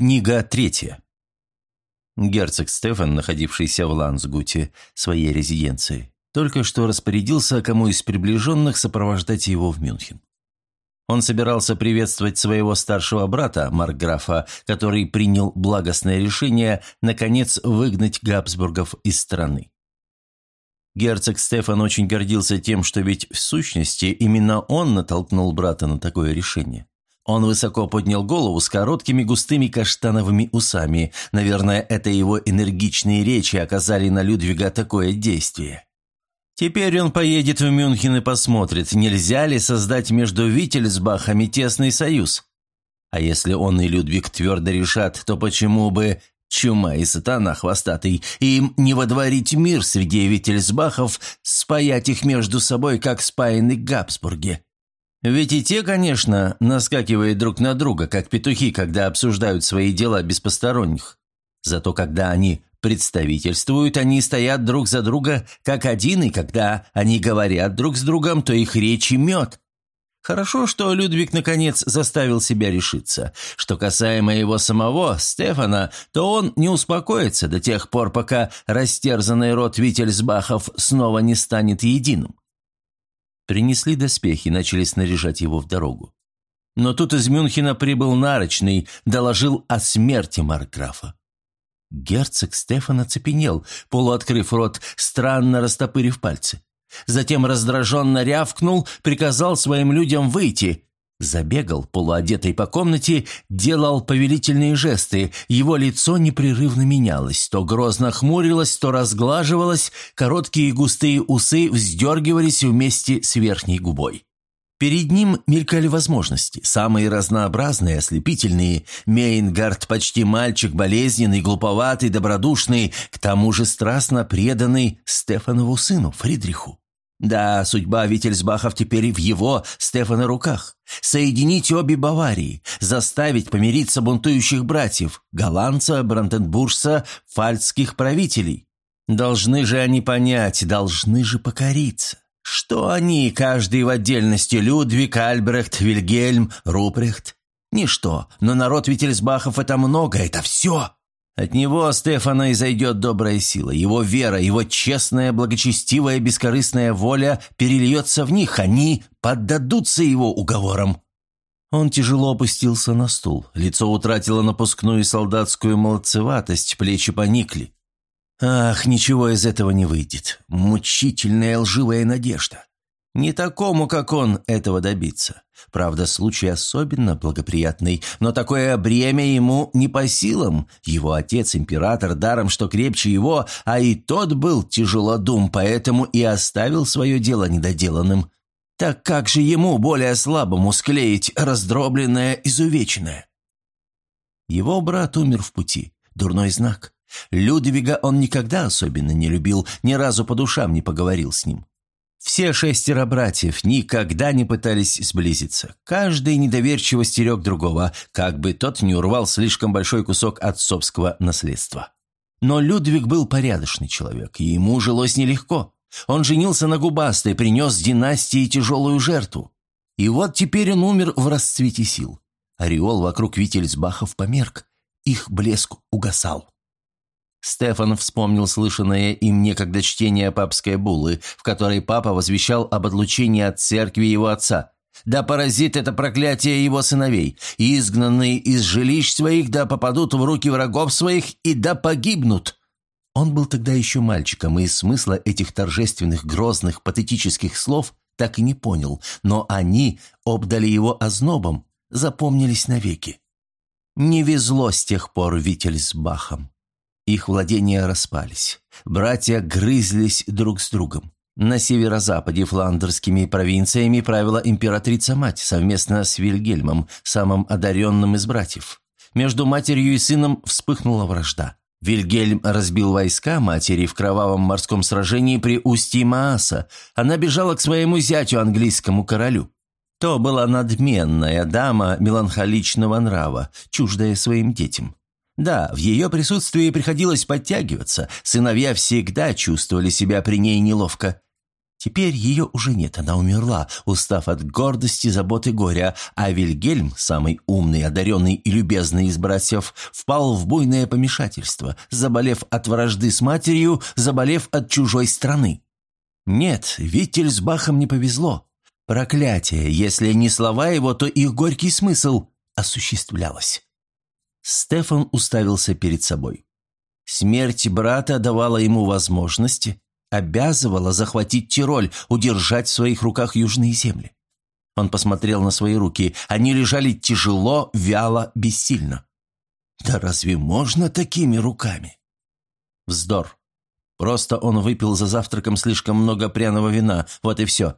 Книга третья. Герцог Стефан, находившийся в Лансгуте, своей резиденции, только что распорядился кому из приближенных сопровождать его в Мюнхен. Он собирался приветствовать своего старшего брата, Маркграфа, который принял благостное решение, наконец, выгнать Габсбургов из страны. Герцог Стефан очень гордился тем, что ведь в сущности именно он натолкнул брата на такое решение. Он высоко поднял голову с короткими густыми каштановыми усами. Наверное, это его энергичные речи оказали на Людвига такое действие. Теперь он поедет в Мюнхен и посмотрит, нельзя ли создать между Виттельсбахами тесный союз. А если он и Людвиг твердо решат, то почему бы чума и сатана хвостатый им не водворить мир среди Виттельсбахов, спаять их между собой, как спаяны Габсбурги? Ведь и те, конечно, наскакивают друг на друга, как петухи, когда обсуждают свои дела без посторонних. Зато когда они представительствуют, они стоят друг за друга как один, и когда они говорят друг с другом, то их речи мед. Хорошо, что Людвиг наконец заставил себя решиться. Что касаемо его самого, Стефана, то он не успокоится до тех пор, пока растерзанный род Вительсбахов снова не станет единым. Принесли доспехи, начали снаряжать его в дорогу. Но тут из Мюнхена прибыл Нарочный, доложил о смерти Маркграфа. Герцог Стефан оцепенел, полуоткрыв рот, странно растопырив пальцы. Затем раздраженно рявкнул, приказал своим людям выйти. Забегал, полуодетый по комнате, делал повелительные жесты. Его лицо непрерывно менялось. То грозно хмурилось, то разглаживалось, короткие густые усы вздергивались вместе с верхней губой. Перед ним мелькали возможности, самые разнообразные, ослепительные. Мейнгард почти мальчик, болезненный, глуповатый, добродушный, к тому же страстно преданный Стефанову сыну, Фридриху. Да, судьба Виттельсбахов теперь в его, Стефана, руках. Соединить обе Баварии, заставить помириться бунтующих братьев, голландца, бранденбуржца, фальцских правителей. Должны же они понять, должны же покориться. Что они, каждый в отдельности, Людвиг, Альбрехт, Вильгельм, Рупрехт? Ничто, но народ Виттельсбахов – это много, это все. От него, Стефана, изойдет добрая сила. Его вера, его честная, благочестивая, бескорыстная воля перельется в них. Они поддадутся его уговорам. Он тяжело опустился на стул. Лицо утратило напускную солдатскую молодцеватость, плечи поникли. Ах, ничего из этого не выйдет. Мучительная лживая надежда. Не такому, как он, этого добиться. Правда, случай особенно благоприятный, но такое бремя ему не по силам. Его отец, император, даром что крепче его, а и тот был тяжелодум, поэтому и оставил свое дело недоделанным. Так как же ему, более слабому, склеить раздробленное, изувеченное? Его брат умер в пути. Дурной знак. Людвига он никогда особенно не любил, ни разу по душам не поговорил с ним. Все шестеро братьев никогда не пытались сблизиться. Каждый недоверчиво стерег другого, как бы тот не урвал слишком большой кусок отцовского наследства. Но Людвиг был порядочный человек, и ему жилось нелегко. Он женился на губастой, принес династии тяжелую жертву. И вот теперь он умер в расцвете сил. Ореол вокруг Вительсбахов померк. Их блеск угасал. Стефан вспомнил слышанное им некогда чтение папской буллы, в которой папа возвещал об отлучении от церкви его отца. «Да поразит это проклятие его сыновей, изгнанные из жилищ своих да попадут в руки врагов своих и да погибнут». Он был тогда еще мальчиком, и смысла этих торжественных, грозных, патетических слов так и не понял, но они обдали его ознобом, запомнились навеки. Не везло с тех пор Вительсбахам. Их владения распались. Братья грызлись друг с другом. На северо-западе фландерскими провинциями правила императрица-мать совместно с Вильгельмом, самым одаренным из братьев. Между матерью и сыном вспыхнула вражда. Вильгельм разбил войска матери в кровавом морском сражении при устье Мааса. Она бежала к своему зятю, английскому королю. То была надменная дама меланхоличного нрава, чуждая своим детям. Да, в ее присутствии приходилось подтягиваться, сыновья всегда чувствовали себя при ней неловко. Теперь ее уже нет, она умерла, устав от гордости, заботы, горя, а Вильгельм, самый умный, одаренный и любезный из братьев, впал в буйное помешательство, заболев от вражды с матерью, заболев от чужой страны. Нет, Виттельсбахам не повезло. Проклятие, если не слова его, то их горький смысл осуществлялось. Стефан уставился перед собой. Смерть брата давала ему возможности, обязывала захватить Тироль, удержать в своих руках южные земли. Он посмотрел на свои руки. Они лежали тяжело, вяло, бессильно. Да разве можно такими руками? Вздор. Просто он выпил за завтраком слишком много пряного вина, вот и все.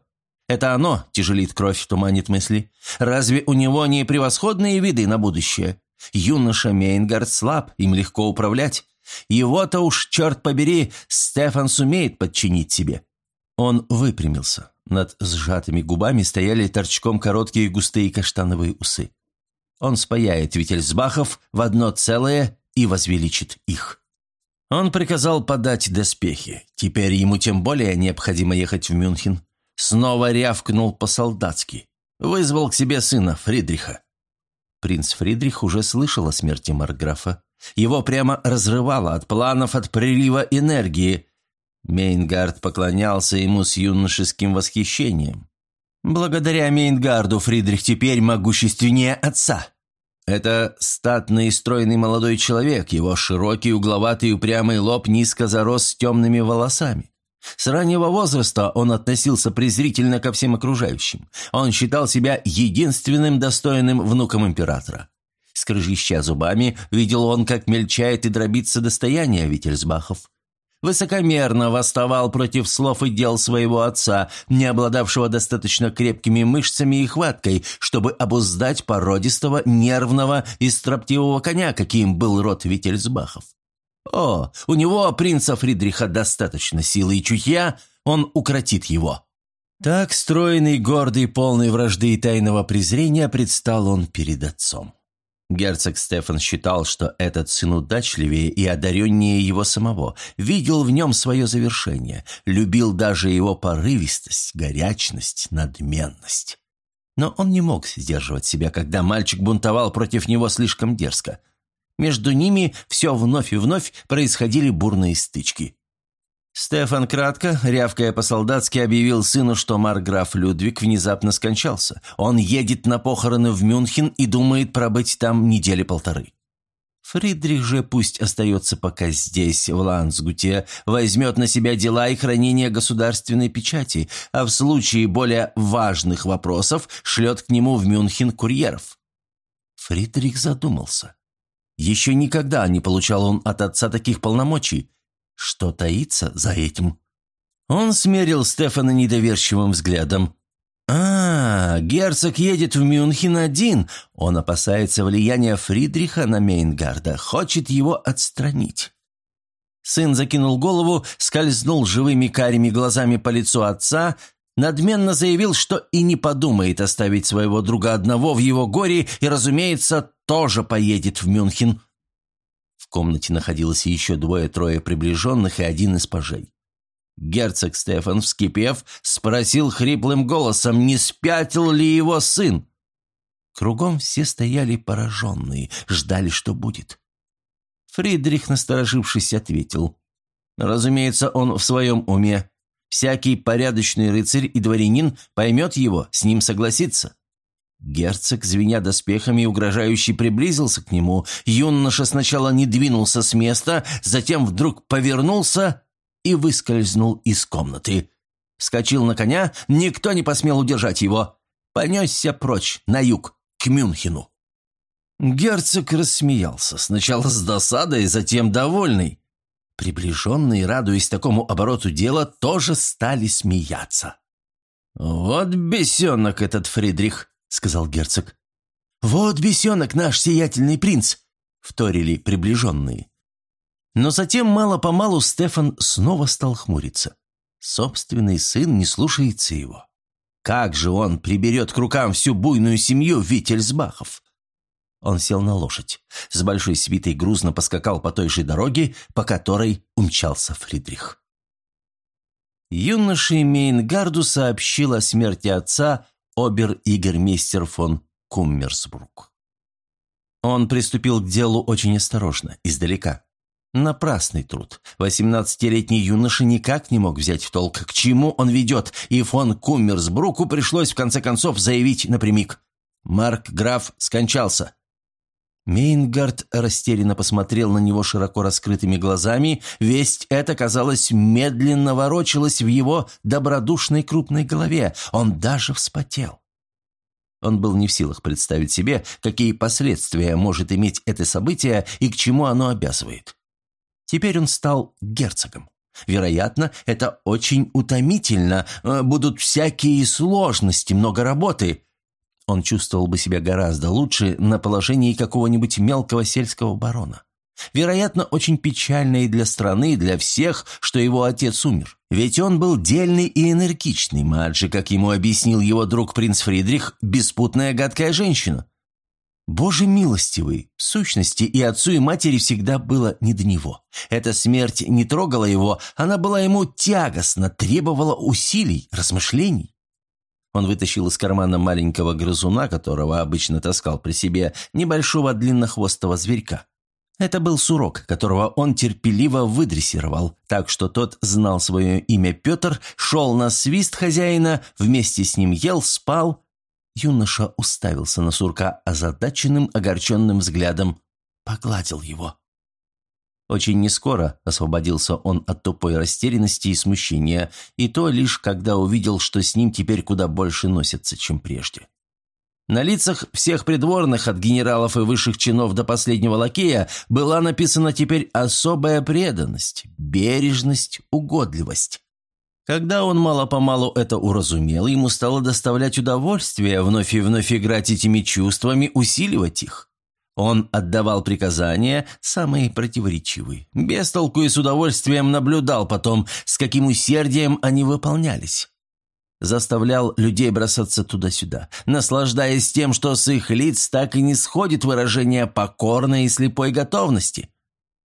Это оно тяжелит кровь, туманит мысли. Разве у него не превосходные виды на будущее? Юноша Мейнгард слаб, им легко управлять. Его-то уж, черт побери, Стефан сумеет подчинить себе. Он выпрямился. Над сжатыми губами стояли торчком короткие густые каштановые усы. Он спаяет Вительсбахов в одно целое и возвеличит их. Он приказал подать доспехи. Теперь ему тем более необходимо ехать в Мюнхен. Снова рявкнул по-солдатски. Вызвал к себе сына Фридриха. Принц Фридрих уже слышал о смерти Марграфа. Его прямо разрывало от планов, от прилива энергии. Мейнгард поклонялся ему с юношеским восхищением. Благодаря Мейнгарду Фридрих теперь могущественнее отца. Это статный и стройный молодой человек, его широкий, угловатый, упрямый лоб низко зарос с темными волосами. С раннего возраста он относился презрительно ко всем окружающим. Он считал себя единственным достойным внуком императора. Скрыжища зубами, видел он, как мельчает и дробится достояние Вительсбахов. Высокомерно восставал против слов и дел своего отца, не обладавшего достаточно крепкими мышцами и хваткой, чтобы обуздать породистого, нервного и строптивого коня, каким был род Вительсбахов. О, у него, принца Фридриха, достаточно силы и чутья, он укротит его. Так, стройный, гордый, полный вражды и тайного презрения, предстал он перед отцом. Герцог Стефан считал, что этот сын удачливее и одареннее его самого, видел в нем свое завершение, любил даже его порывистость, горячность, надменность. Но он не мог сдерживать себя, когда мальчик бунтовал против него слишком дерзко – между ними все вновь и вновь происходили бурные стычки. Стефан кратко, рявкая по-солдатски, объявил сыну, что марграф Людвиг внезапно скончался. Он едет на похороны в Мюнхен и думает пробыть там недели полторы. Фридрих же пусть остается пока здесь, в Лансгуте, возьмет на себя дела и хранение государственной печати, а в случае более важных вопросов шлет к нему в Мюнхен курьеров. Фридрих задумался. Еще никогда не получал он от отца таких полномочий. Что таится за этим? Он смерил Стефана недоверчивым взглядом. «А, герцог едет в Мюнхен один. Он опасается влияния Фридриха на Мейнгарда, хочет его отстранить». Сын закинул голову, скользнул живыми карими глазами по лицу отца, надменно заявил, что и не подумает оставить своего друга одного в его горе и, разумеется, тоже поедет в Мюнхен. В комнате находилось еще двое-трое приближенных и один из пажей. Герцог Стефан, вскипев, спросил хриплым голосом, не спятил ли его сын. Кругом все стояли пораженные, ждали, что будет. Фридрих, насторожившись, ответил. Разумеется, он в своем уме. Всякий порядочный рыцарь и дворянин поймет его, с ним согласится. Герцог, звеня доспехами, угрожающе приблизился к нему. Юноша сначала не двинулся с места, затем вдруг повернулся и выскользнул из комнаты. Вскочил на коня, никто не посмел удержать его. Понесся прочь, на юг, к Мюнхену. Герцог рассмеялся, сначала с досадой, затем довольный. Приближенные, радуясь такому обороту дела, тоже стали смеяться. «Вот бесенок этот Фридрих!» сказал герцог. «Вот бесенок наш сиятельный принц!» — вторили приближенные. Но затем мало-помалу Стефан снова стал хмуриться. Собственный сын не слушается его. Как же он приберет к рукам всю буйную семью Виттельсбахов? Он сел на лошадь. С большой свитой грузно поскакал по той же дороге, по которой умчался Фридрих. юноше Мейнгарду сообщил о смерти отца обер-игермейстер фон Куммерсбрук. Он приступил к делу очень осторожно, издалека. Напрасный труд. Восемнадцатилетний юноша никак не мог взять в толк, к чему он ведет, и фон Куммерсбруку пришлось в конце концов заявить напрямик. Марк Граф скончался. Мейнгард растерянно посмотрел на него широко раскрытыми глазами. Весть эта, казалось, медленно ворочалась в его добродушной крупной голове. Он даже вспотел. Он был не в силах представить себе, какие последствия может иметь это событие и к чему оно обязывает. Теперь он стал герцогом. Вероятно, это очень утомительно, э, будут всякие сложности, много работы. Он чувствовал бы себя гораздо лучше на положении какого-нибудь мелкого сельского барона. Вероятно, очень печально и для страны, и для всех, что его отец умер. Ведь он был дельный и энергичный, Маджи, как ему объяснил его друг принц Фридрих, беспутная гадкая женщина. Боже милостивый, в сущности и отцу, и матери всегда было не до него. Эта смерть не трогала его, она была ему тягостна, требовала усилий, размышлений. Он вытащил из кармана маленького грызуна, которого обычно таскал при себе, небольшого длиннохвостого зверька. Это был сурок, которого он терпеливо выдрессировал, так что тот знал свое имя Петр, шел на свист хозяина, вместе с ним ел, спал. Юноша уставился на сурка озадаченным, огорченным взглядом, погладил его. Очень нескоро освободился он от тупой растерянности и смущения, и то лишь когда увидел, что с ним теперь куда больше носятся, чем прежде. На лицах всех придворных, от генералов и высших чинов до последнего лакея, была написана теперь особая преданность, бережность, угодливость. Когда он мало-помалу это уразумел, ему стало доставлять удовольствие вновь и вновь играть этими чувствами, усиливать их. Он отдавал приказания, самые противоречивые. Без толку и с удовольствием наблюдал потом, с каким усердием они выполнялись. Заставлял людей бросаться туда-сюда, наслаждаясь тем, что с их лиц так и не сходит выражение покорной и слепой готовности.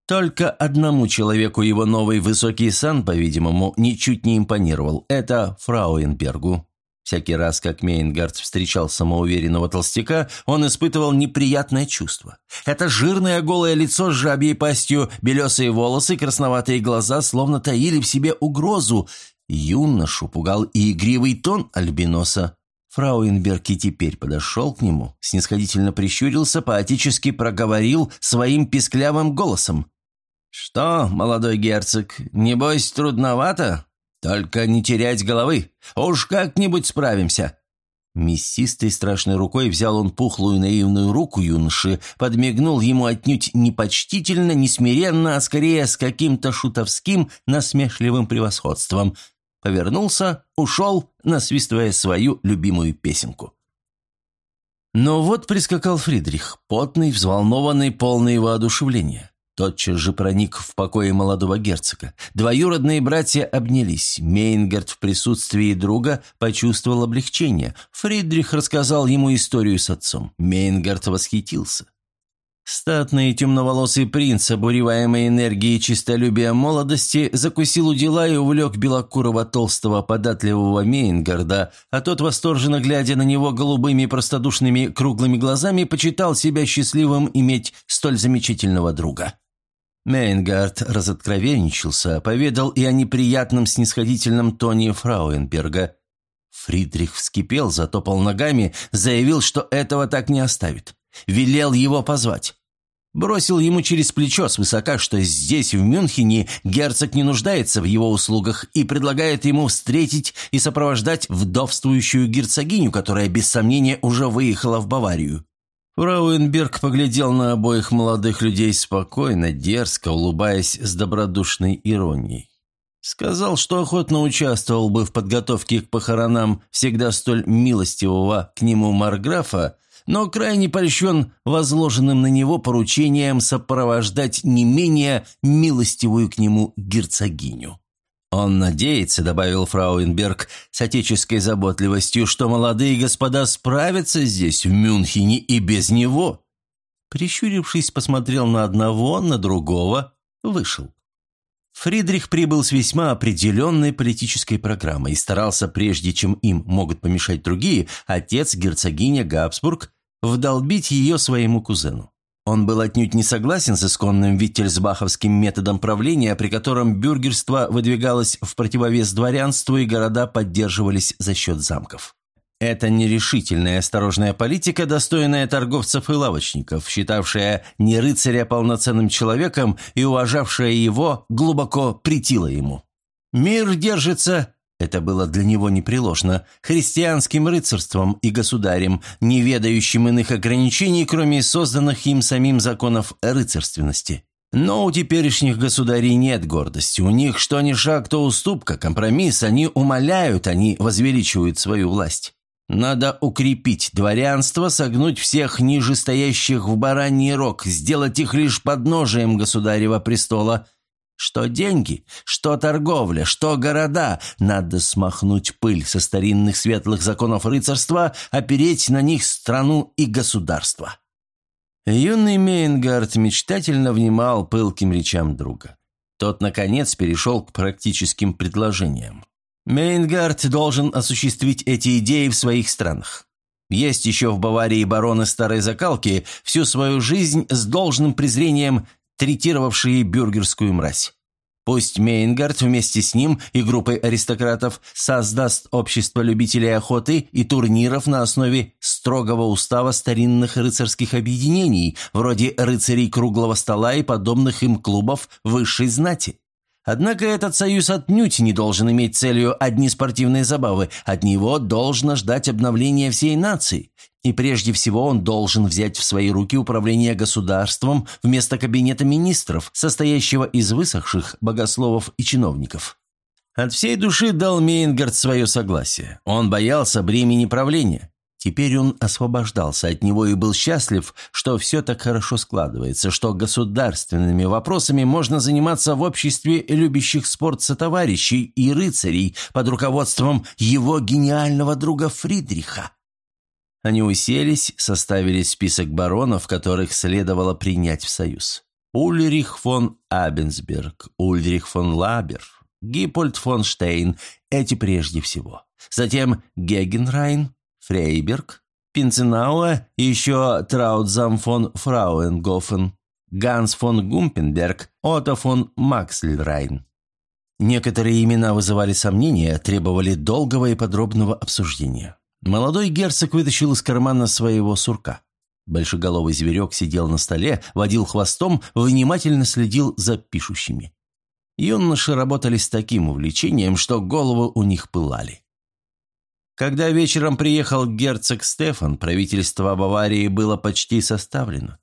Только одному человеку его новый высокий сан, по-видимому, ничуть не импонировал. Это Фрауенбергу. Всякий раз, как Мейнгард встречал самоуверенного толстяка, он испытывал неприятное чувство. Это жирное голое лицо с жабьей пастью, белесые волосы, красноватые глаза словно таили в себе угрозу. Юношу пугал и игривый тон альбиноса. Фрауенберг и теперь подошел к нему, снисходительно прищурился, поотически проговорил своим писклявым голосом. «Что, молодой герцог, небось трудновато? «Только не терять головы! Уж как-нибудь справимся!» Мясистой страшной рукой взял он пухлую наивную руку юноши, подмигнул ему отнюдь не почтительно, не смиренно, а скорее с каким-то шутовским, насмешливым превосходством. Повернулся, ушел, насвистывая свою любимую песенку. Но вот прискакал Фридрих, потный, взволнованный, полный воодушевления. Тотчас же проник в покое молодого герцога. Двоюродные братья обнялись. Мейнгард в присутствии друга почувствовал облегчение. Фридрих рассказал ему историю с отцом. Мейнгард восхитился. Статный темноволосый принц, обуреваемый энергией чистолюбия молодости, закусил у дела и увлек белокурого толстого податливого Мейнгарда, а тот, восторженно глядя на него голубыми простодушными круглыми глазами, почитал себя счастливым иметь столь замечательного друга. Мейнгард разоткровенничался, поведал и о неприятном снисходительном тоне Фрауенберга. Фридрих вскипел, затопал ногами, заявил, что этого так не оставит. Велел его позвать. Бросил ему через плечо свысока, что здесь, в Мюнхене, герцог не нуждается в его услугах и предлагает ему встретить и сопровождать вдовствующую герцогиню, которая, без сомнения, уже выехала в Баварию. Фрауенберг поглядел на обоих молодых людей спокойно, дерзко, улыбаясь с добродушной иронией. Сказал, что охотно участвовал бы в подготовке к похоронам всегда столь милостивого к нему Марграфа, но крайне польщен возложенным на него поручением сопровождать не менее милостивую к нему герцогиню. «Он надеется», — добавил Фрауенберг с отеческой заботливостью, «что молодые господа справятся здесь, в Мюнхене, и без него». Прищурившись, посмотрел на одного, на другого, вышел. Фридрих прибыл с весьма определенной политической программой и старался, прежде чем им могут помешать другие, отец герцогиня Габсбург, вдолбить ее своему кузену. Он был отнюдь не согласен с исконным виттельсбаховским методом правления, при котором бюргерство выдвигалось в противовес дворянству и города поддерживались за счет замков. Это нерешительная осторожная политика, достойная торговцев и лавочников, считавшая не рыцаря полноценным человеком и уважавшая его, глубоко притила ему. Мир держится это было для него непреложно, христианским рыцарством и государем, не ведающим иных ограничений, кроме созданных им самим законов рыцарственности. Но у теперешних государей нет гордости, у них что ни шаг, то уступка, компромисс, они умоляют, они возвеличивают свою власть. Надо укрепить дворянство, согнуть всех нижестоящих в бараний рог, сделать их лишь подножием государева престола – что деньги, что торговля, что города. Надо смахнуть пыль со старинных светлых законов рыцарства, опереть на них страну и государство. Юный Мейнгард мечтательно внимал пылким речам друга. Тот, наконец, перешел к практическим предложениям. Мейнгард должен осуществить эти идеи в своих странах. Есть еще в Баварии бароны старой закалки, всю свою жизнь с должным презрением третировавшие бюргерскую мразь. Пусть Мейнгард вместе с ним и группой аристократов создаст общество любителей охоты и турниров на основе строгого устава старинных рыцарских объединений, вроде рыцарей круглого стола и подобных им клубов высшей знати. Однако этот союз отнюдь не должен иметь целью одни спортивные забавы, от него должно ждать обновления всей нации. И прежде всего он должен взять в свои руки управление государством вместо кабинета министров, состоящего из высохших богословов и чиновников. От всей души дал Мейнгард свое согласие. Он боялся бремени правления. Теперь он освобождался от него и был счастлив, что все так хорошо складывается, что государственными вопросами можно заниматься в обществе любящих спорт сотоварищей и рыцарей под руководством его гениального друга Фридриха. Они уселись, составили список баронов, которых следовало принять в союз. Ульрих фон Абенсберг, Ульрих фон Лабер, Гиппольд фон Штейн – эти прежде всего. Затем Гегенрайн, Фрейберг, Пинценауэ и еще Траутзам фон Фрауенгофен, Ганс фон Гумпенберг, Отто фон Максльрайн. Некоторые имена вызывали сомнения, требовали долгого и подробного обсуждения. Молодой герцог вытащил из кармана своего сурка. Большеголовый зверек сидел на столе, водил хвостом, внимательно следил за пишущими. Юноши работали с таким увлечением, что головы у них пылали. Когда вечером приехал герцог Стефан, правительство Баварии было почти составлено.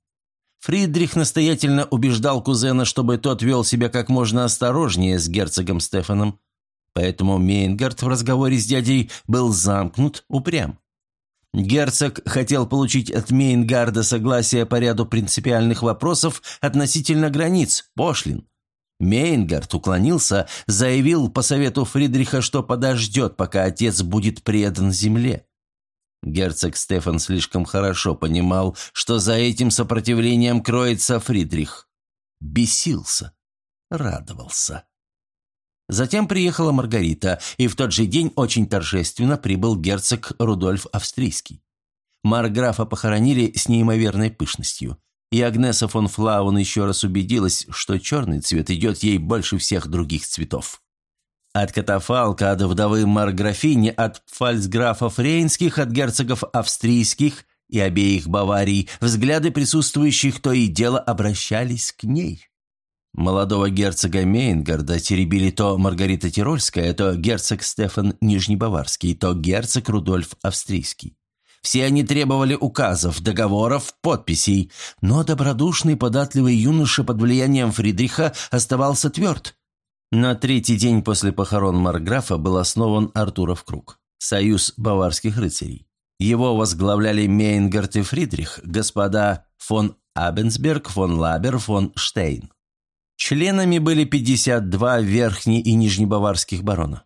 Фридрих настоятельно убеждал кузена, чтобы тот вел себя как можно осторожнее с герцогом Стефаном, поэтому Мейнгард в разговоре с дядей был замкнут, упрям. Герцог хотел получить от Мейнгарда согласие по ряду принципиальных вопросов относительно границ, пошлин, Мейнгард уклонился, заявил по совету Фридриха, что подождет, пока отец будет предан земле. Герцог Стефан слишком хорошо понимал, что за этим сопротивлением кроется Фридрих. Бесился, радовался. Затем приехала Маргарита, и в тот же день очень торжественно прибыл герцог Рудольф Австрийский. Марграфа похоронили с неимоверной пышностью и Агнеса фон Флаун еще раз убедилась, что черный цвет идет ей больше всех других цветов. От катафалка, от вдовы Марграфини, от фальцграфов рейнских, от герцогов австрийских и обеих Баварий взгляды присутствующих то и дело обращались к ней. Молодого герцога Мейнгарда теребили то Маргарита Тирольская, то герцог Стефан Нижнебаварский, то герцог Рудольф Австрийский. Все они требовали указов, договоров, подписей, но добродушный, податливый юноша под влиянием Фридриха оставался тверд. На третий день после похорон Марграфа был основан Артуров круг – союз баварских рыцарей. Его возглавляли Мейнгард и Фридрих, господа фон Абенсберг, фон Лабер, фон Штейн. Членами были 52 верхний и нижнебаварских барона.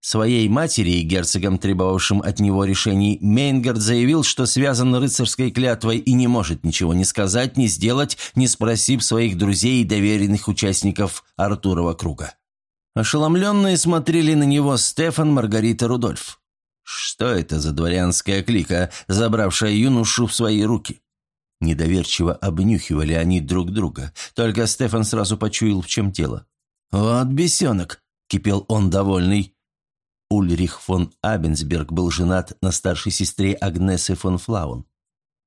Своей матери и герцогам, требовавшим от него решений, Мейнгард заявил, что связан рыцарской клятвой и не может ничего ни сказать, ни сделать, не спросив своих друзей и доверенных участников Артурова круга. Ошеломленные смотрели на него Стефан, Маргарита, Рудольф. Что это за дворянская клика, забравшая юношу в свои руки? Недоверчиво обнюхивали они друг друга, только Стефан сразу почуял, в чем дело. «Вот бесенок!» – кипел он довольный. Ульрих фон Абенсберг был женат на старшей сестре Агнесы фон Флаун.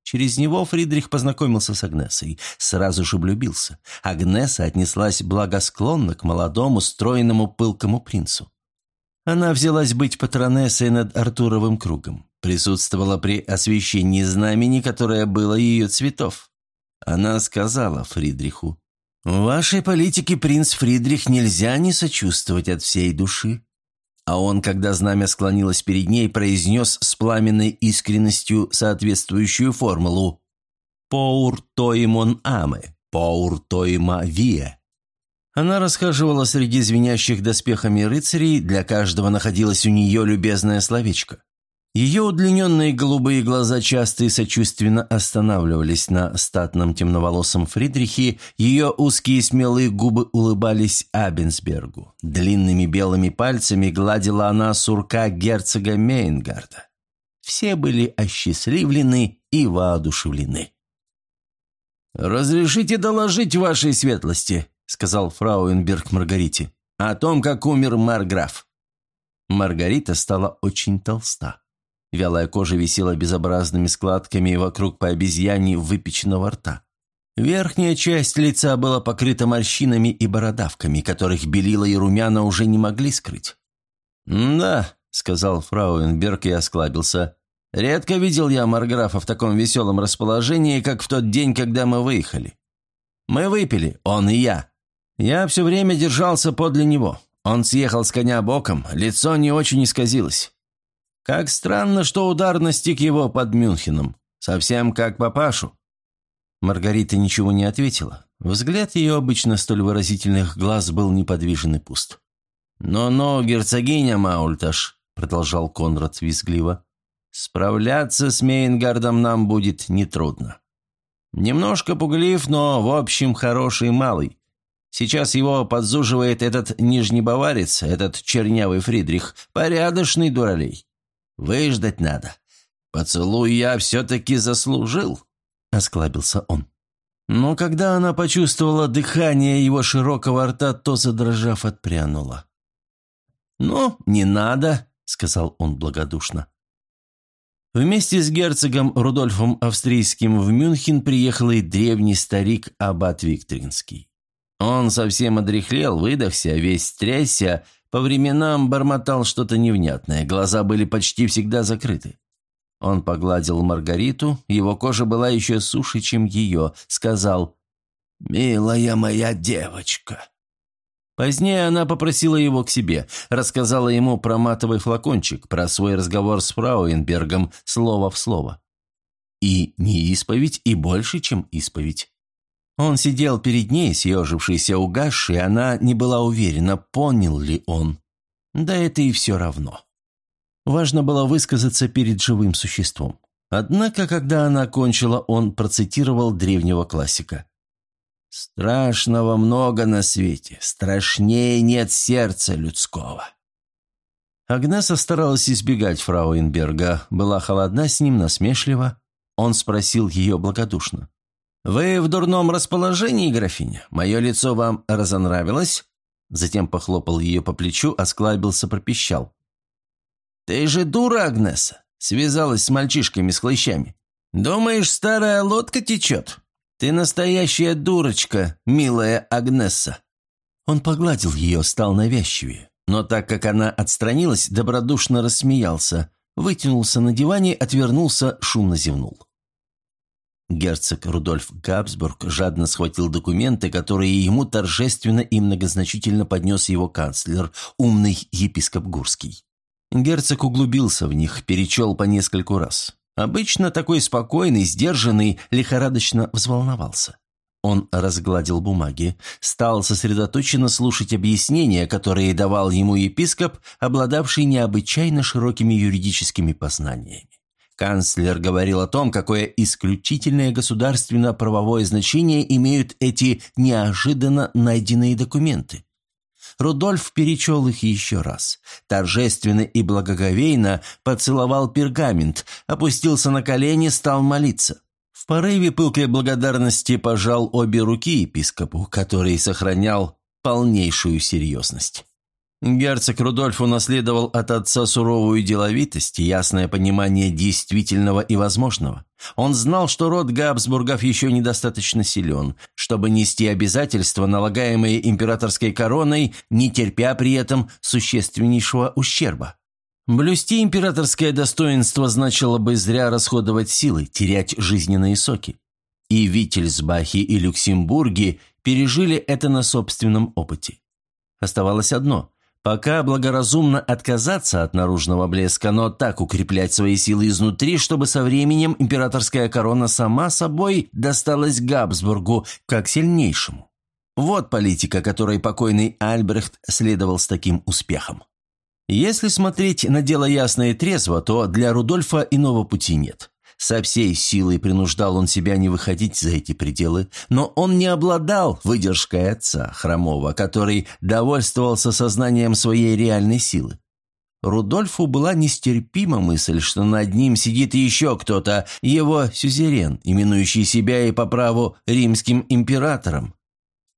Через него Фридрих познакомился с Агнесой, сразу же влюбился. Агнеса отнеслась благосклонно к молодому, стройному, пылкому принцу. Она взялась быть патронессой над Артуровым кругом, присутствовала при освящении знамени, которое было ее цветов. Она сказала Фридриху, «В вашей политике, принц Фридрих, нельзя не сочувствовать от всей души. А он, когда знамя склонилось перед ней, произнес с пламенной искренностью соответствующую формулу «Поур тоимон аме, поур тоима вие». Она расхаживала среди звенящих доспехами рыцарей, для каждого находилось у нее любезное словечко. Ее удлиненные голубые глаза часто и сочувственно останавливались на статном темноволосом Фридрихе, ее узкие смелые губы улыбались Абенсбергу. Длинными белыми пальцами гладила она сурка герцога Мейнгарда. Все были осчастливлены и воодушевлены. «Разрешите доложить вашей светлости», — сказал фрауенберг Маргарите, — «о том, как умер Марграф». Маргарита стала очень толста. Вялая кожа висела безобразными складками вокруг по обезьяне выпеченного рта. Верхняя часть лица была покрыта морщинами и бородавками, которых белила и румяна уже не могли скрыть. «Да», — сказал Фрауенберг и осклабился. «Редко видел я Марграфа в таком веселом расположении, как в тот день, когда мы выехали. Мы выпили, он и я. Я все время держался подле него. Он съехал с коня боком, лицо не очень исказилось. Как странно, что удар настиг его под Мюнхеном. Совсем как папашу». Маргарита ничего не ответила. Взгляд ее обычно столь выразительных глаз был неподвижен и пуст. «Но-но, герцогиня Маульташ», — продолжал Конрад визгливо, — «справляться с Мейнгардом нам будет нетрудно. Немножко пуглив, но, в общем, хороший малый. Сейчас его подзуживает этот нижний баварец, этот чернявый Фридрих, порядочный дуралей. Выждать надо. Поцелуй я все-таки заслужил», — осклабился он. Но когда она почувствовала дыхание его широкого рта, то, задрожав, отпрянула. «Ну, не надо», — сказал он благодушно. Вместе с герцогом Рудольфом Австрийским в Мюнхен приехал и древний старик Аббат Викторинский. Он совсем одряхлел, выдохся, весь трясся, по временам бормотал что-то невнятное, глаза были почти всегда закрыты. Он погладил Маргариту, его кожа была еще суше, чем ее, сказал «Милая моя девочка». Позднее она попросила его к себе, рассказала ему про матовый флакончик, про свой разговор с Фрауенбергом слово в слово. И не исповедь, и больше, чем исповедь. Он сидел перед ней, съежившийся угасший, она не была уверена, понял ли он. Да это и все равно. Важно было высказаться перед живым существом. Однако, когда она кончила, он процитировал древнего классика. «Страшного много на свете, страшнее нет сердца людского». Агнеса старалась избегать Фрауенберга, была холодна с ним, насмешлива. Он спросил ее благодушно. «Вы в дурном расположении, графиня? Мое лицо вам разонравилось?» Затем похлопал ее по плечу, осклабился, пропищал. «Ты же дура, Агнеса! Связалась с мальчишками с хлыщами. Думаешь, старая лодка течет? Ты настоящая дурочка, милая Агнеса!» Он погладил ее, стал навязчивее. Но так как она отстранилась, добродушно рассмеялся, вытянулся на диване, отвернулся, шумно зевнул. Герцог Рудольф Габсбург жадно схватил документы, которые ему торжественно и многозначительно поднес его канцлер, умный епископ Гурский. Герцог углубился в них, перечел по нескольку раз. Обычно такой спокойный, сдержанный, лихорадочно взволновался. Он разгладил бумаги, стал сосредоточенно слушать объяснения, которые давал ему епископ, обладавший необычайно широкими юридическими познаниями. Канцлер говорил о том, какое исключительное государственно-правовое значение имеют эти неожиданно найденные документы. Рудольф перечел их еще раз. Торжественно и благоговейно поцеловал пергамент, опустился на колени, стал молиться. В порыве пылкой благодарности пожал обе руки епископу, который сохранял полнейшую серьезность. Герцог Рудольф унаследовал от отца суровую деловитость и ясное понимание действительного и возможного. Он знал, что род Габсбургов еще недостаточно силен, чтобы нести обязательства, налагаемые императорской короной, не терпя при этом существеннейшего ущерба. Блюсти императорское достоинство значило бы зря расходовать силы, терять жизненные соки. И Виттельсбахи, и Люксембурги пережили это на собственном опыте. Оставалось одно – пока благоразумно отказаться от наружного блеска, но так укреплять свои силы изнутри, чтобы со временем императорская корона сама собой досталась Габсбургу как сильнейшему. Вот политика, которой покойный Альбрехт следовал с таким успехом. Если смотреть на дело ясно и трезво, то для Рудольфа иного пути нет. Со всей силой принуждал он себя не выходить за эти пределы, но он не обладал выдержкой отца, Хромова, который довольствовался сознанием своей реальной силы. Рудольфу была нестерпима мысль, что над ним сидит еще кто-то, его сюзерен, именующий себя и по праву римским императором.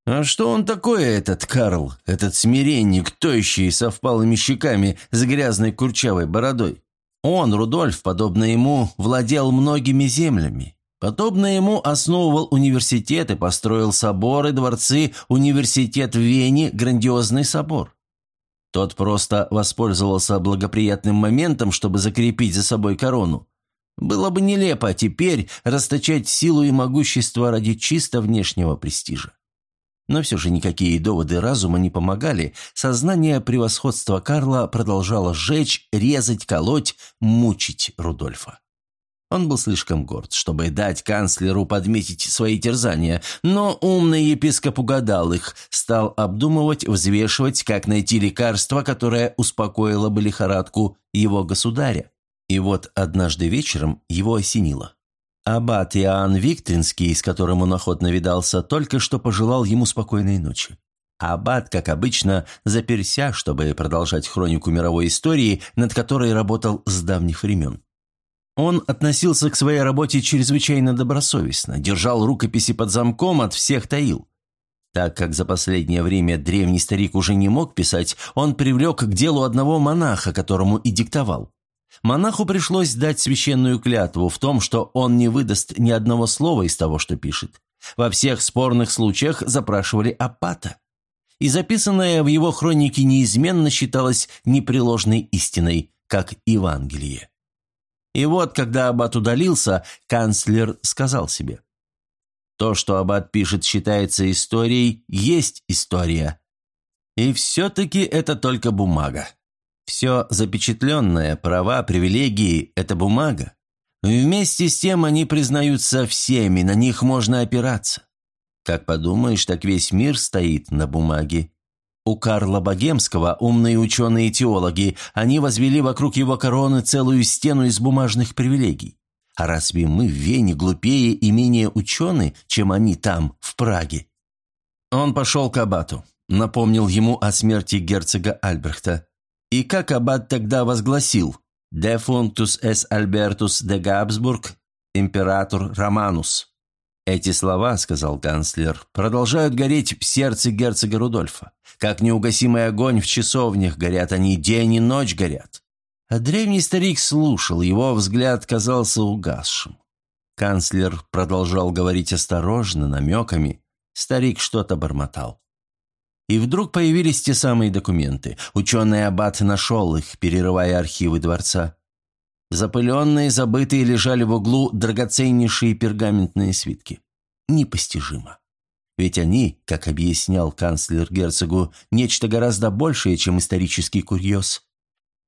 А что он такой, этот Карл, этот смиренник, тощий, со впалыми щеками, с грязной курчавой бородой? Он, Рудольф, подобно ему, владел многими землями. Подобно ему основывал университеты, построил соборы, дворцы, университет в Вене, грандиозный собор. Тот просто воспользовался благоприятным моментом, чтобы закрепить за собой корону. Было бы нелепо теперь расточать силу и могущество ради чисто внешнего престижа. Но все же никакие доводы разума не помогали, сознание превосходства Карла продолжало сжечь, резать, колоть, мучить Рудольфа. Он был слишком горд, чтобы дать канцлеру подметить свои терзания, но умный епископ угадал их, стал обдумывать, взвешивать, как найти лекарство, которое успокоило бы лихорадку его государя. И вот однажды вечером его осенило. Аббат Иоанн Виктринский, с которым он охотно видался, только что пожелал ему спокойной ночи. Аббат, как обычно, заперся, чтобы продолжать хронику мировой истории, над которой работал с давних времен. Он относился к своей работе чрезвычайно добросовестно, держал рукописи под замком, от всех таил. Так как за последнее время древний старик уже не мог писать, он привлек к делу одного монаха, которому и диктовал. Монаху пришлось дать священную клятву в том, что он не выдаст ни одного слова из того, что пишет. Во всех спорных случаях запрашивали апата. И записанное в его хронике неизменно считалось непреложной истиной, как Евангелие. И вот, когда аббат удалился, канцлер сказал себе, «То, что аббат пишет, считается историей, есть история. И все-таки это только бумага. Все запечатленное, права, привилегии – это бумага. Вместе с тем они признаются всеми, на них можно опираться. Как подумаешь, так весь мир стоит на бумаге. У Карла Богемского умные ученые и теологи, они возвели вокруг его короны целую стену из бумажных привилегий. А разве мы в Вене глупее и менее ученые, чем они там, в Праге? Он пошел к аббату, напомнил ему о смерти герцога Альбрехта. И как аббат тогда возгласил «Defunctus es Albertus de Габсбург, император Романус». Эти слова, сказал канцлер, продолжают гореть в сердце герцога Рудольфа. Как неугасимый огонь в часовнях горят они, день и ночь горят. А древний старик слушал, его взгляд казался угасшим. Канцлер продолжал говорить осторожно, намеками. Старик что-то бормотал. И вдруг появились те самые документы. Ученый аббат нашел их, перерывая архивы дворца. Запыленные, забытые лежали в углу драгоценнейшие пергаментные свитки. Непостижимо. Ведь они, как объяснял канцлер герцогу, нечто гораздо большее, чем исторический курьез.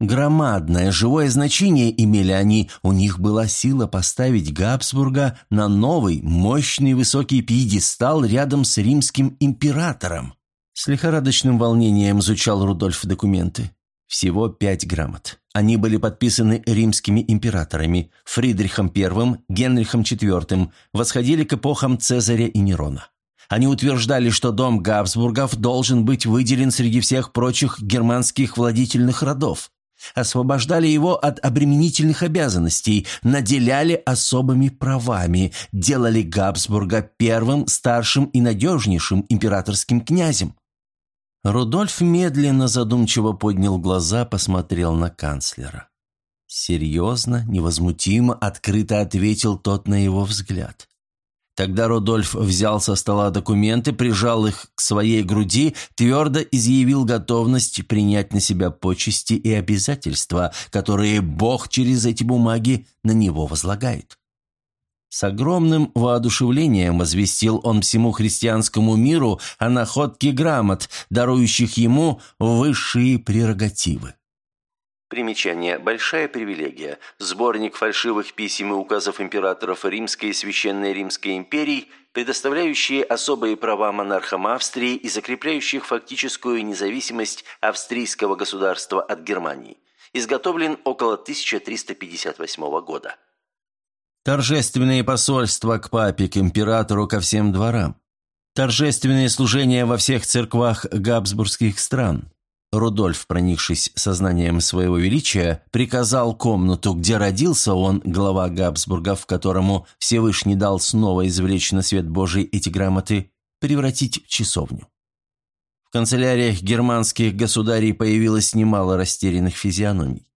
Громадное живое значение имели они, у них была сила поставить Габсбурга на новый, мощный высокий пьедестал рядом с римским императором. С лихорадочным волнением изучал Рудольф документы. Всего пять грамот. Они были подписаны римскими императорами Фридрихом I, Генрихом IV, восходили к эпохам Цезаря и Нерона. Они утверждали, что дом Габсбургов должен быть выделен среди всех прочих германских владительных родов освобождали его от обременительных обязанностей, наделяли особыми правами, делали Габсбурга первым, старшим и надежнейшим императорским князем. Рудольф медленно, задумчиво поднял глаза, посмотрел на канцлера. Серьезно, невозмутимо, открыто ответил тот на его взгляд. Тогда Рудольф взял со стола документы, прижал их к своей груди, твердо изъявил готовность принять на себя почести и обязательства, которые Бог через эти бумаги на него возлагает. С огромным воодушевлением возвестил он всему христианскому миру о находке грамот, дарующих ему высшие прерогативы. Примечание. Большая привилегия. Сборник фальшивых писем и указов императоров Римской и Священной Римской империй, предоставляющие особые права монархам Австрии и закрепляющих фактическую независимость австрийского государства от Германии. Изготовлен около 1358 года. Торжественные посольства к папе, к императору, ко всем дворам. Торжественные служения во всех церквах габсбургских стран. Рудольф, проникшись сознанием своего величия, приказал комнату, где родился он, глава Габсбурга, в которому Всевышний дал снова извлечь на свет Божий эти грамоты, превратить в часовню. В канцеляриях германских государей появилось немало растерянных физиономий.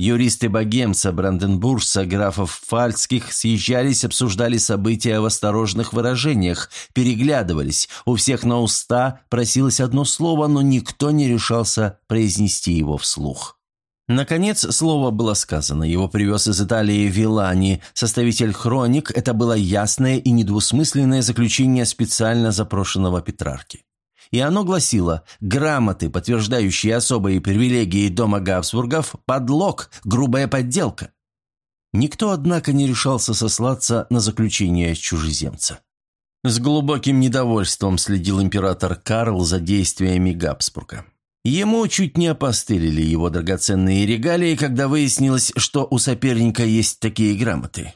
Юристы богемца, бранденбургса, графов Фальцких съезжались, обсуждали события в осторожных выражениях, переглядывались, у всех на уста просилось одно слово, но никто не решался произнести его вслух. Наконец, слово было сказано. Его привез из Италии Вилани, составитель хроник. Это было ясное и недвусмысленное заключение специально запрошенного Петрарки и оно гласило «Грамоты, подтверждающие особые привилегии дома Габсбургов, подлог, грубая подделка». Никто, однако, не решался сослаться на заключение чужеземца. С глубоким недовольством следил император Карл за действиями Габсбурга. Ему чуть не опостылили его драгоценные регалии, когда выяснилось, что у соперника есть такие грамоты.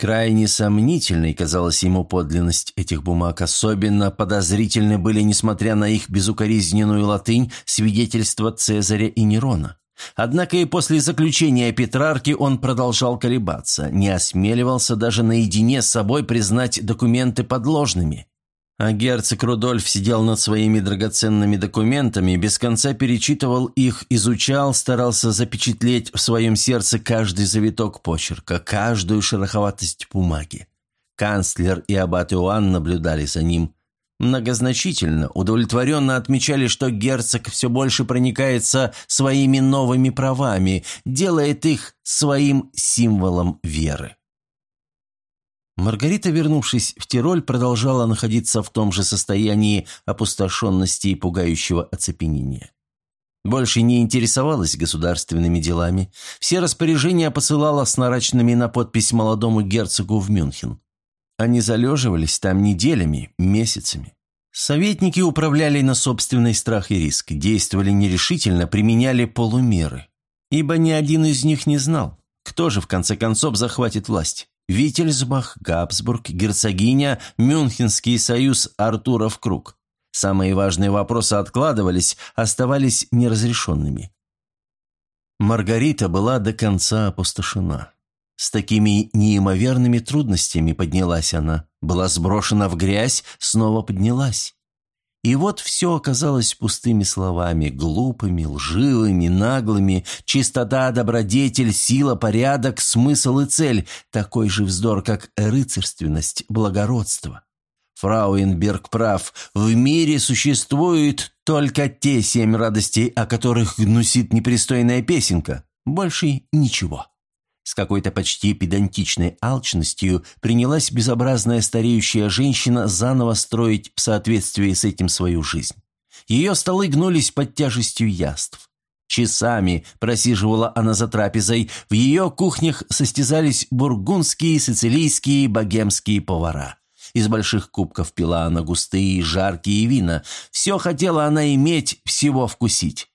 Крайне сомнительной казалась ему подлинность этих бумаг, особенно подозрительны были, несмотря на их безукоризненную латынь, свидетельства Цезаря и Нерона. Однако и после заключения Петрарки он продолжал колебаться, не осмеливался даже наедине с собой признать документы подложными. А герцог Рудольф сидел над своими драгоценными документами, без конца перечитывал их, изучал, старался запечатлеть в своем сердце каждый завиток почерка, каждую шероховатость бумаги. Канцлер и аббат Иоанн наблюдали за ним. Многозначительно, удовлетворенно отмечали, что герцог все больше проникается своими новыми правами, делает их своим символом веры. Маргарита, вернувшись в Тироль, продолжала находиться в том же состоянии опустошенности и пугающего оцепенения. Больше не интересовалась государственными делами. Все распоряжения посылала с нарачными на подпись молодому герцогу в Мюнхен. Они залеживались там неделями, месяцами. Советники управляли на собственный страх и риск, действовали нерешительно, применяли полумеры. Ибо ни один из них не знал, кто же в конце концов захватит власть. Виттельсбах, Габсбург, герцогиня, Мюнхенский союз Артуров круг. Самые важные вопросы откладывались, оставались неразрешенными. Маргарита была до конца опустошена. С такими неимоверными трудностями поднялась она, была сброшена в грязь, снова поднялась. И вот все оказалось пустыми словами, глупыми, лживыми, наглыми, чистота, добродетель, сила, порядок, смысл и цель, такой же вздор, как рыцарственность, благородство. Фрауенберг прав, в мире существуют только те семь радостей, о которых гнусит непристойная песенка, больше ничего. С какой-то почти педантичной алчностью принялась безобразная стареющая женщина заново строить в соответствии с этим свою жизнь. Ее столы гнулись под тяжестью яств. Часами просиживала она за трапезой, в ее кухнях состязались бургундские, сицилийские, богемские повара. Из больших кубков пила она густые, жаркие вина. Все хотела она иметь, всего вкусить.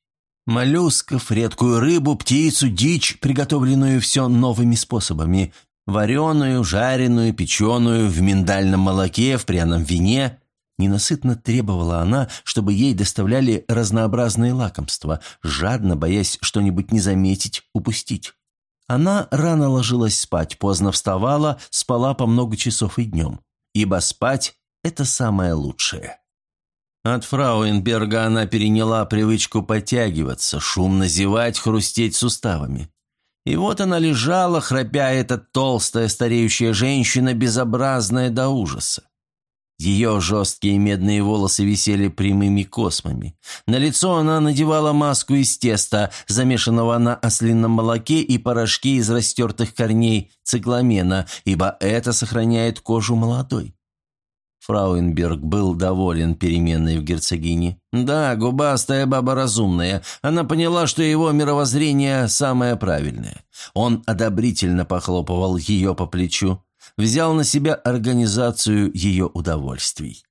Моллюсков, редкую рыбу, птицу, дичь, приготовленную все новыми способами. Вареную, жареную, печеную, в миндальном молоке, в пряном вине. Ненасытно требовала она, чтобы ей доставляли разнообразные лакомства, жадно боясь что-нибудь не заметить, упустить. Она рано ложилась спать, поздно вставала, спала по много часов и днем ибо спать – это самое лучшее. От Фрауенберга она переняла привычку подтягиваться, шумно зевать, хрустеть суставами. И вот она лежала, храпя эта толстая стареющая женщина, безобразная до ужаса. Ее жесткие медные волосы висели прямыми космами. На лицо она надевала маску из теста, замешанного на ослинном молоке и порошке из растертых корней цикламена, ибо это сохраняет кожу молодой. Фрауенберг был доволен переменной в герцогине. Да, губастая баба разумная. Она поняла, что его мировоззрение самое правильное. Он одобрительно похлопывал ее по плечу взял на себя организацию ее удовольствий.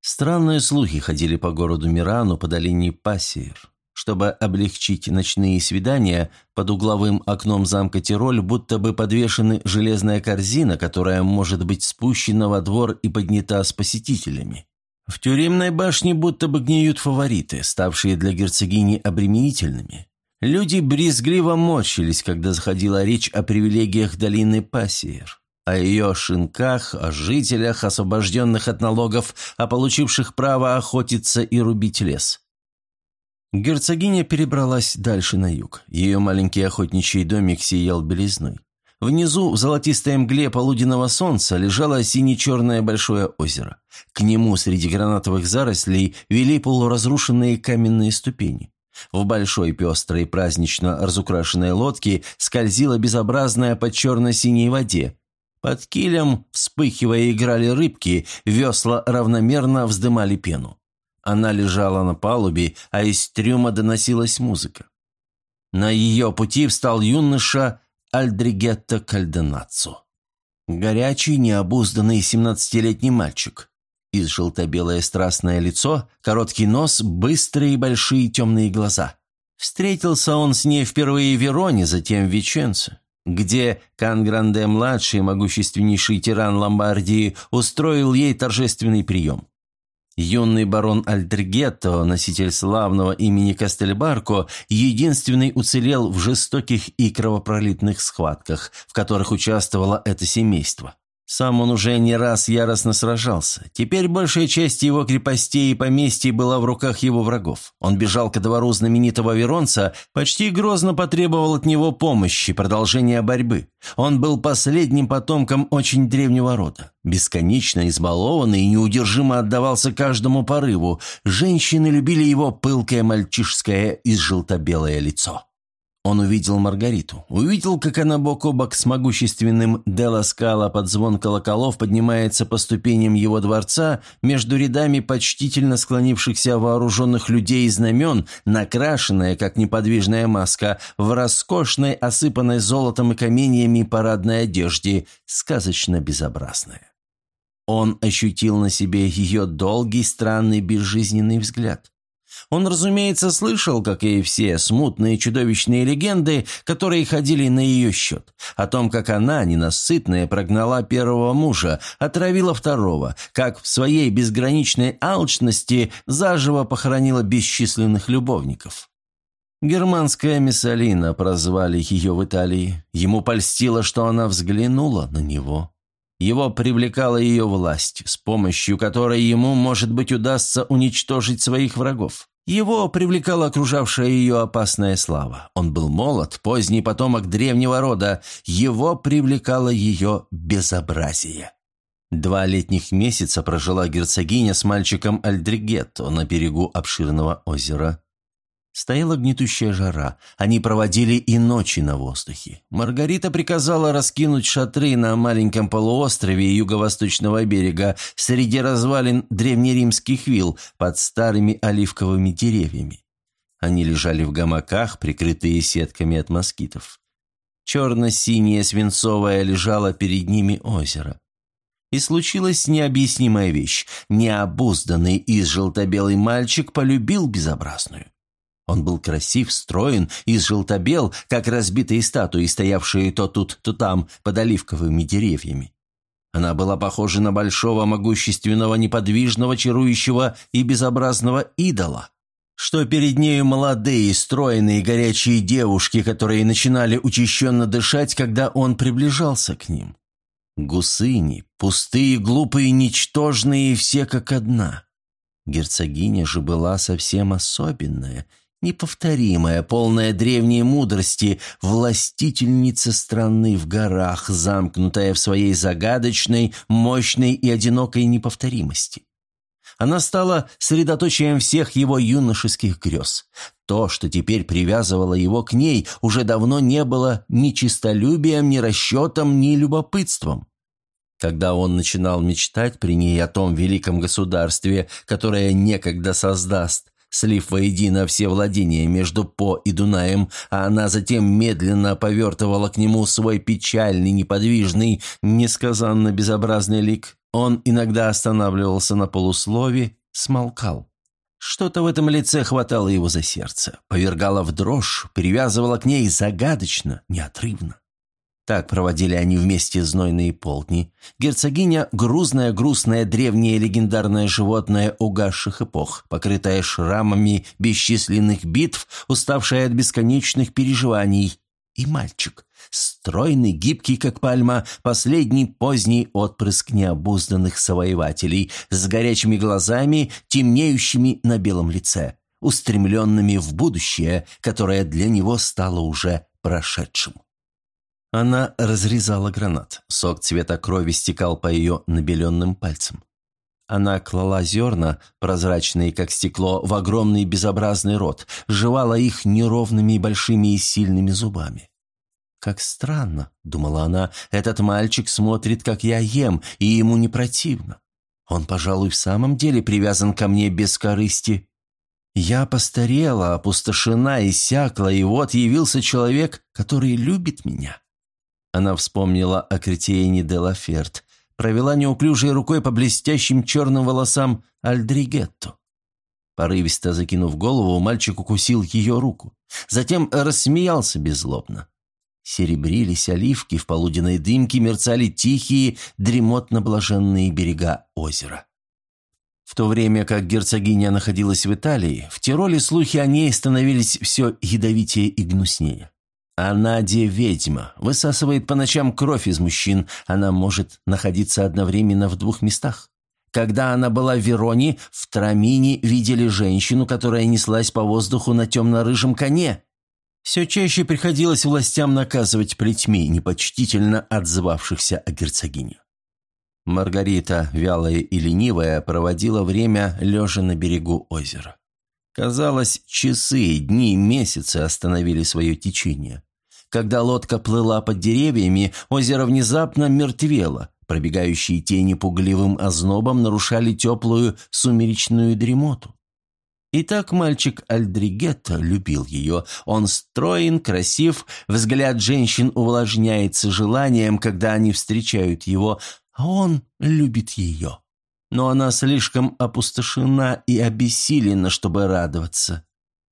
Странные слухи ходили по городу Мирану по долине Пассиер. Чтобы облегчить ночные свидания, под угловым окном замка Тироль будто бы подвешена железная корзина, которая может быть спущена во двор и поднята с посетителями. В тюремной башне будто бы гниют фавориты, ставшие для герцогини обременительными. Люди брезгливо морщились, когда заходила речь о привилегиях долины Пассиер о ее шинках, о жителях, освобожденных от налогов, о получивших право охотиться и рубить лес. Герцогиня перебралась дальше на юг. Ее маленький охотничий домик сиял белизной. Внизу, в золотистой мгле полуденного солнца, лежало сине-черное большое озеро. К нему среди гранатовых зарослей вели полуразрушенные каменные ступени. В большой пестрой празднично разукрашенной лодке скользила безобразная под черно-синей воде, под килем, вспыхивая, играли рыбки, весла равномерно вздымали пену. Она лежала на палубе, а из трюма доносилась музыка. На ее пути встал юноша Альдригетто Кальденаццо. Горячий, необузданный семнадцатилетний мальчик. Из желто-белое страстное лицо, короткий нос, быстрые большие темные глаза. Встретился он с ней впервые в Вероне, затем в Веченце где Кангранде-младший, могущественнейший тиран Ломбардии, устроил ей торжественный прием. Юный барон Альтригетто, носитель славного имени Кастельбарко, единственный уцелел в жестоких и кровопролитных схватках, в которых участвовало это семейство. Сам он уже не раз яростно сражался. Теперь большая часть его крепостей и поместий была в руках его врагов. Он бежал ко двору знаменитого Веронца, почти грозно потребовал от него помощи, продолжения борьбы. Он был последним потомком очень древнего рода. Бесконечно избалованный и неудержимо отдавался каждому порыву. Женщины любили его пылкое мальчишское и желто-белое лицо. Он увидел Маргариту. Увидел, как она бок о бок с могущественным Делла Скала под звон колоколов поднимается по ступеням его дворца между рядами почтительно склонившихся вооруженных людей и знамен, накрашенная, как неподвижная маска, в роскошной, осыпанной золотом и каменьями парадной одежде, сказочно безобразная. Он ощутил на себе ее долгий, странный, безжизненный взгляд. Он, разумеется, слышал, как и все, смутные чудовищные легенды, которые ходили на ее счет. О том, как она, ненасытная, прогнала первого мужа, отравила второго, как в своей безграничной алчности заживо похоронила бесчисленных любовников. Германская Миссалина прозвали ее в Италии. Ему польстило, что она взглянула на него. Его привлекала ее власть, с помощью которой ему, может быть, удастся уничтожить своих врагов. Его привлекала окружавшая ее опасная слава. Он был молод, поздний потомок древнего рода. Его привлекало ее безобразие. Два летних месяца прожила герцогиня с мальчиком Альдригетто на берегу обширного озера. Стояла гнетущая жара. Они проводили и ночи на воздухе. Маргарита приказала раскинуть шатры на маленьком полуострове юго-восточного берега среди развалин древнеримских вилл под старыми оливковыми деревьями. Они лежали в гамаках, прикрытые сетками от москитов. Черно-синее свинцовое лежало перед ними озеро. И случилась необъяснимая вещь. Необузданный и желтобелый мальчик полюбил безобразную. Он был красив, строен и желтобел, как разбитые статуи, стоявшие то тут, то там, под оливковыми деревьями. Она была похожа на большого, могущественного, неподвижного, чарующего и безобразного идола. Что перед нею молодые, стройные, горячие девушки, которые начинали учащенно дышать, когда он приближался к ним. Гусыни, пустые, глупые, ничтожные, все как одна. Герцогиня же была совсем особенная, неповторимая, полная древней мудрости, властительница страны в горах, замкнутая в своей загадочной, мощной и одинокой неповторимости. Она стала средоточием всех его юношеских грез. То, что теперь привязывало его к ней, уже давно не было ни чистолюбием, ни расчетом, ни любопытством. Когда он начинал мечтать при ней о том великом государстве, которое некогда создаст, слив воедино все владения между По и Дунаем, а она затем медленно повертывала к нему свой печальный, неподвижный, несказанно безобразный лик, он иногда останавливался на полуслове, смолкал. Что-то в этом лице хватало его за сердце, повергало в дрожь, привязывало к ней загадочно, неотрывно. Так проводили они вместе знойные полдни. Герцогиня – грузное, грустное, древнее легендарное животное угасших эпох, покрытое шрамами бесчисленных битв, уставшая от бесконечных переживаний. И мальчик – стройный, гибкий, как пальма, последний поздний отпрыск необузданных завоевателей, с горячими глазами, темнеющими на белом лице, устремленными в будущее, которое для него стало уже прошедшим. Она разрезала гранат. Сок цвета крови стекал по ее набеленным пальцам. Она клала зерна, прозрачные, как стекло, в огромный безобразный рот, жевала их неровными, большими и сильными зубами. «Как странно», — думала она, — «этот мальчик смотрит, как я ем, и ему не противно. Он, пожалуй, в самом деле привязан ко мне без корысти. Я постарела, опустошена, иссякла, и вот явился человек, который любит меня». Она вспомнила о Кретиене де Лаферт, провела неуклюжей рукой по блестящим черным волосам Альдригетто. Порывисто закинув голову, мальчик укусил ее руку. Затем рассмеялся беззлобно. Серебрились оливки, в полуденной дымке мерцали тихие, дремотно-блаженные берега озера. В то время как герцогиня находилась в Италии, в Тироле слухи о ней становились все ядовитее и гнуснее. А Надя ведьма, высасывает по ночам кровь из мужчин. Она может находиться одновременно в двух местах. Когда она была в Вероне, в Трамине видели женщину, которая неслась по воздуху на темно-рыжем коне. Все чаще приходилось властям наказывать плетьми, непочтительно отзывавшихся о герцогине. Маргарита, вялая и ленивая, проводила время, лежа на берегу озера. Казалось, часы, дни, месяцы остановили свое течение. Когда лодка плыла под деревьями, озеро внезапно мертвело. Пробегающие тени пугливым ознобом нарушали теплую сумеречную дремоту. Итак, мальчик Альдригетто любил ее. Он строен, красив, взгляд женщин увлажняется желанием, когда они встречают его, а он любит ее. Но она слишком опустошена и обессилена, чтобы радоваться.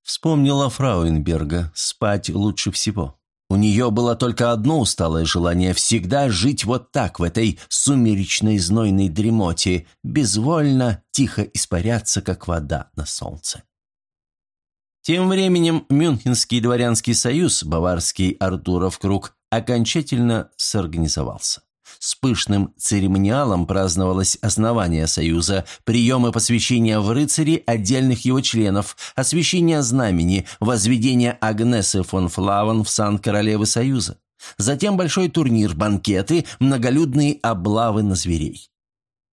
Вспомнила Фрауенберга «Спать лучше всего». У нее было только одно усталое желание – всегда жить вот так, в этой сумеречной знойной дремоте, безвольно, тихо испаряться, как вода на солнце. Тем временем Мюнхенский дворянский союз, баварский Артуров круг, окончательно сорганизовался. С пышным церемониалом праздновалось основание Союза, приемы посвящения в рыцари отдельных его членов, освящение знамени, возведение Агнесы фон Флаван в сан королевы Союза. Затем большой турнир, банкеты, многолюдные облавы на зверей.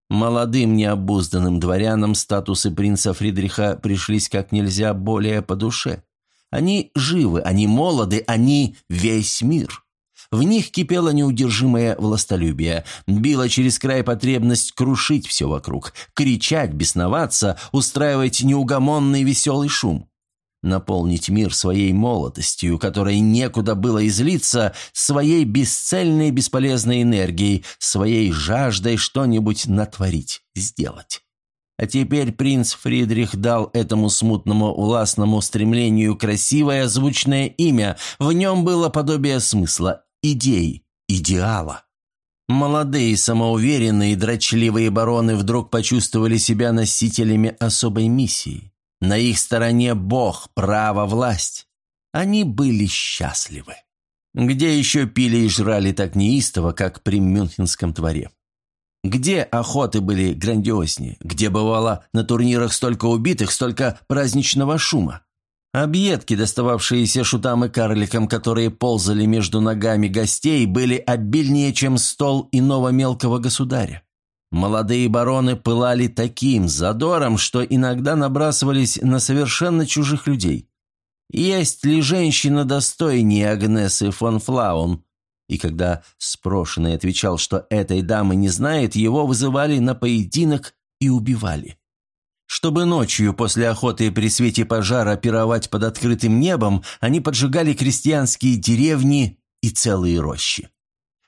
Молодым необузданным дворянам статусы принца Фридриха пришлись как нельзя более по душе. Они живы, они молоды, они весь мир. В них кипело неудержимое властолюбие, била через край потребность крушить все вокруг, кричать, бесноваться, устраивать неугомонный веселый шум. наполнить мир своей молодостью, которой некуда было излиться, своей бесцельной бесполезной энергией, своей жаждой что-нибудь натворить, сделать. А теперь принц Фридрих дал этому смутному властному стремлению красивое звучное имя, в нем было подобие смысла, идеи, идеала. Молодые, самоуверенные, дрочливые бароны вдруг почувствовали себя носителями особой миссии. На их стороне Бог, право, власть. Они были счастливы. Где еще пили и жрали так неистово, как при Мюнхенском дворе? Где охоты были грандиознее? Где бывало на турнирах столько убитых, столько праздничного шума? Объедки, достававшиеся шутам и карликам, которые ползали между ногами гостей, были обильнее, чем стол иного мелкого государя. Молодые бароны пылали таким задором, что иногда набрасывались на совершенно чужих людей. Есть ли женщина достойнее Агнесы фон Флаун? И когда спрошенный отвечал, что этой дамы не знает, его вызывали на поединок и убивали. Чтобы ночью после охоты при свете пожара пировать под открытым небом, они поджигали крестьянские деревни и целые рощи.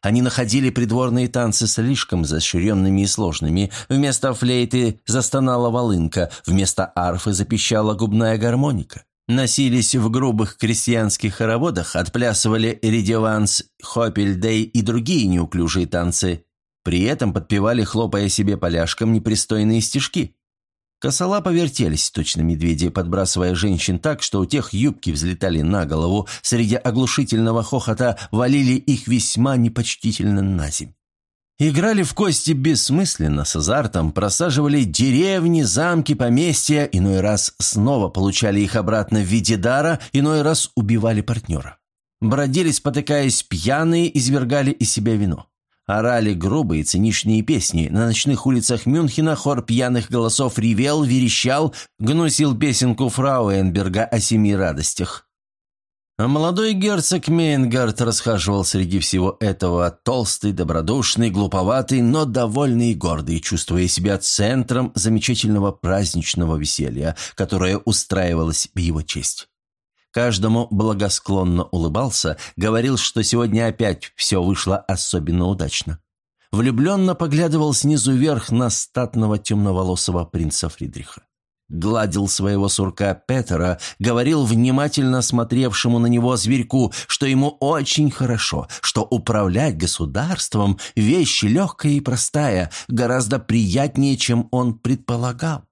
Они находили придворные танцы слишком изощренными и сложными. Вместо флейты застонала волынка, вместо арфы запищала губная гармоника. Носились в грубых крестьянских хороводах, отплясывали редеванс, хопельдей и другие неуклюжие танцы. При этом подпевали, хлопая себе поляшком, непристойные стишки. Косола повертелись, точно медведи, подбрасывая женщин так, что у тех юбки взлетали на голову, среди оглушительного хохота валили их весьма непочтительно на земь. Играли в кости бессмысленно, с азартом, просаживали деревни, замки, поместья, иной раз снова получали их обратно в виде дара, иной раз убивали партнера. Бродили, спотыкаясь пьяные, извергали из себя вино. Орали грубые циничные песни. На ночных улицах Мюнхена хор пьяных голосов ревел, верещал, гнусил песенку Фрауенберга о семи радостях. А молодой герцог Мейнгард расхаживал среди всего этого, толстый, добродушный, глуповатый, но довольный и гордый, чувствуя себя центром замечательного праздничного веселья, которое устраивалось в его честь. Каждому благосклонно улыбался, говорил, что сегодня опять все вышло особенно удачно. Влюбленно поглядывал снизу вверх на статного темноволосого принца Фридриха. Гладил своего сурка Петера, говорил внимательно смотревшему на него зверьку, что ему очень хорошо, что управлять государством – вещь легкая и простая, гораздо приятнее, чем он предполагал.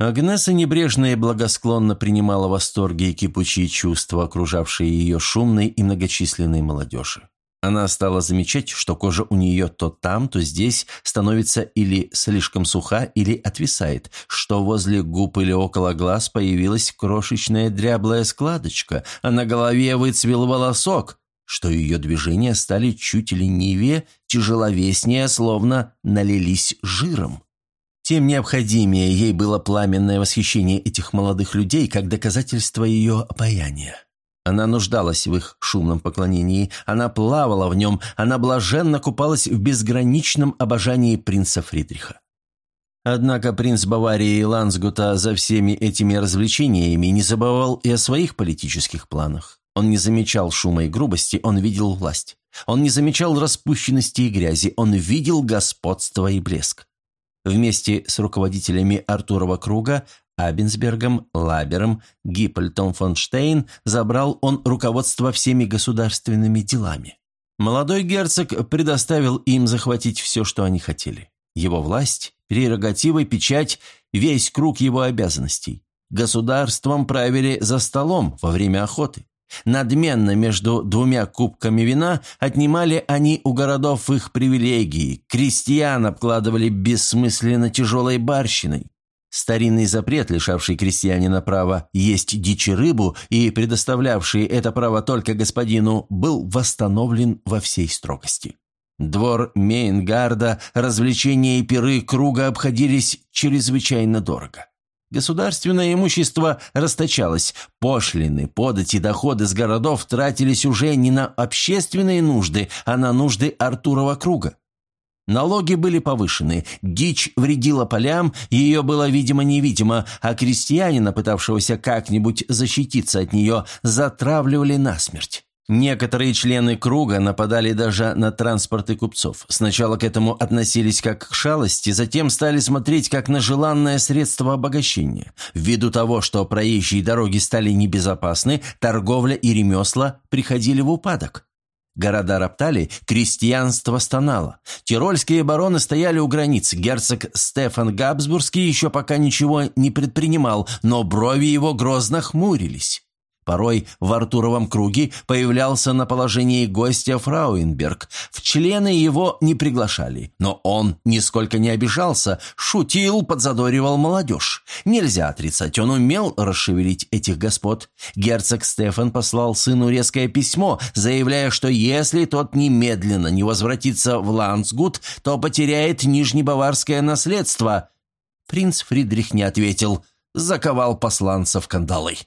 Агнеса небрежно и благосклонно принимала восторги и кипучие чувства, окружавшие ее шумной и многочисленной молодежи. Она стала замечать, что кожа у нее то там, то здесь становится или слишком суха, или отвисает, что возле губ или около глаз появилась крошечная дряблая складочка, а на голове выцвел волосок, что ее движения стали чуть ленивее, тяжеловеснее, словно налились жиром. Тем необходимее ей было пламенное восхищение этих молодых людей как доказательство ее обаяния. Она нуждалась в их шумном поклонении, она плавала в нем, она блаженно купалась в безграничном обожании принца Фридриха. Однако принц Баварии и Лансгута за всеми этими развлечениями не забывал и о своих политических планах. Он не замечал шума и грубости, он видел власть. Он не замечал распущенности и грязи, он видел господство и блеск. Вместе с руководителями Артурова круга, Абенсбергом, Лабером, Гиппельтом фон Штейн забрал он руководство всеми государственными делами. Молодой герцог предоставил им захватить все, что они хотели. Его власть, прерогативы, печать, весь круг его обязанностей. Государством правили за столом во время охоты. Надменно между двумя кубками вина отнимали они у городов их привилегии, крестьян обкладывали бессмысленно тяжелой барщиной. Старинный запрет, лишавший крестьянина права есть дичь и рыбу и предоставлявший это право только господину, был восстановлен во всей строгости. Двор Мейнгарда, развлечения и пиры круга обходились чрезвычайно дорого. Государственное имущество расточалось, пошлины, подати, доходы с городов тратились уже не на общественные нужды, а на нужды Артурова круга. Налоги были повышены, дичь вредила полям, ее было видимо-невидимо, а крестьянина, пытавшегося как-нибудь защититься от нее, затравливали насмерть. Некоторые члены круга нападали даже на транспорты купцов. Сначала к этому относились как к шалости, затем стали смотреть как на желанное средство обогащения. Ввиду того, что проезжие дороги стали небезопасны, торговля и ремесла приходили в упадок. Города роптали, крестьянство стонало. Тирольские бароны стояли у границ. Герцог Стефан Габсбургский еще пока ничего не предпринимал, но брови его грозно хмурились. Порой в Артуровом круге появлялся на положении гостя Фрауенберг. В члены его не приглашали, но он нисколько не обижался, шутил, подзадоривал молодежь. Нельзя отрицать, он умел расшевелить этих господ. Герцог Стефан послал сыну резкое письмо, заявляя, что если тот немедленно не возвратится в Лансгут, то потеряет нижнебаварское наследство. Принц Фридрих не ответил, заковал посланца в кандалой.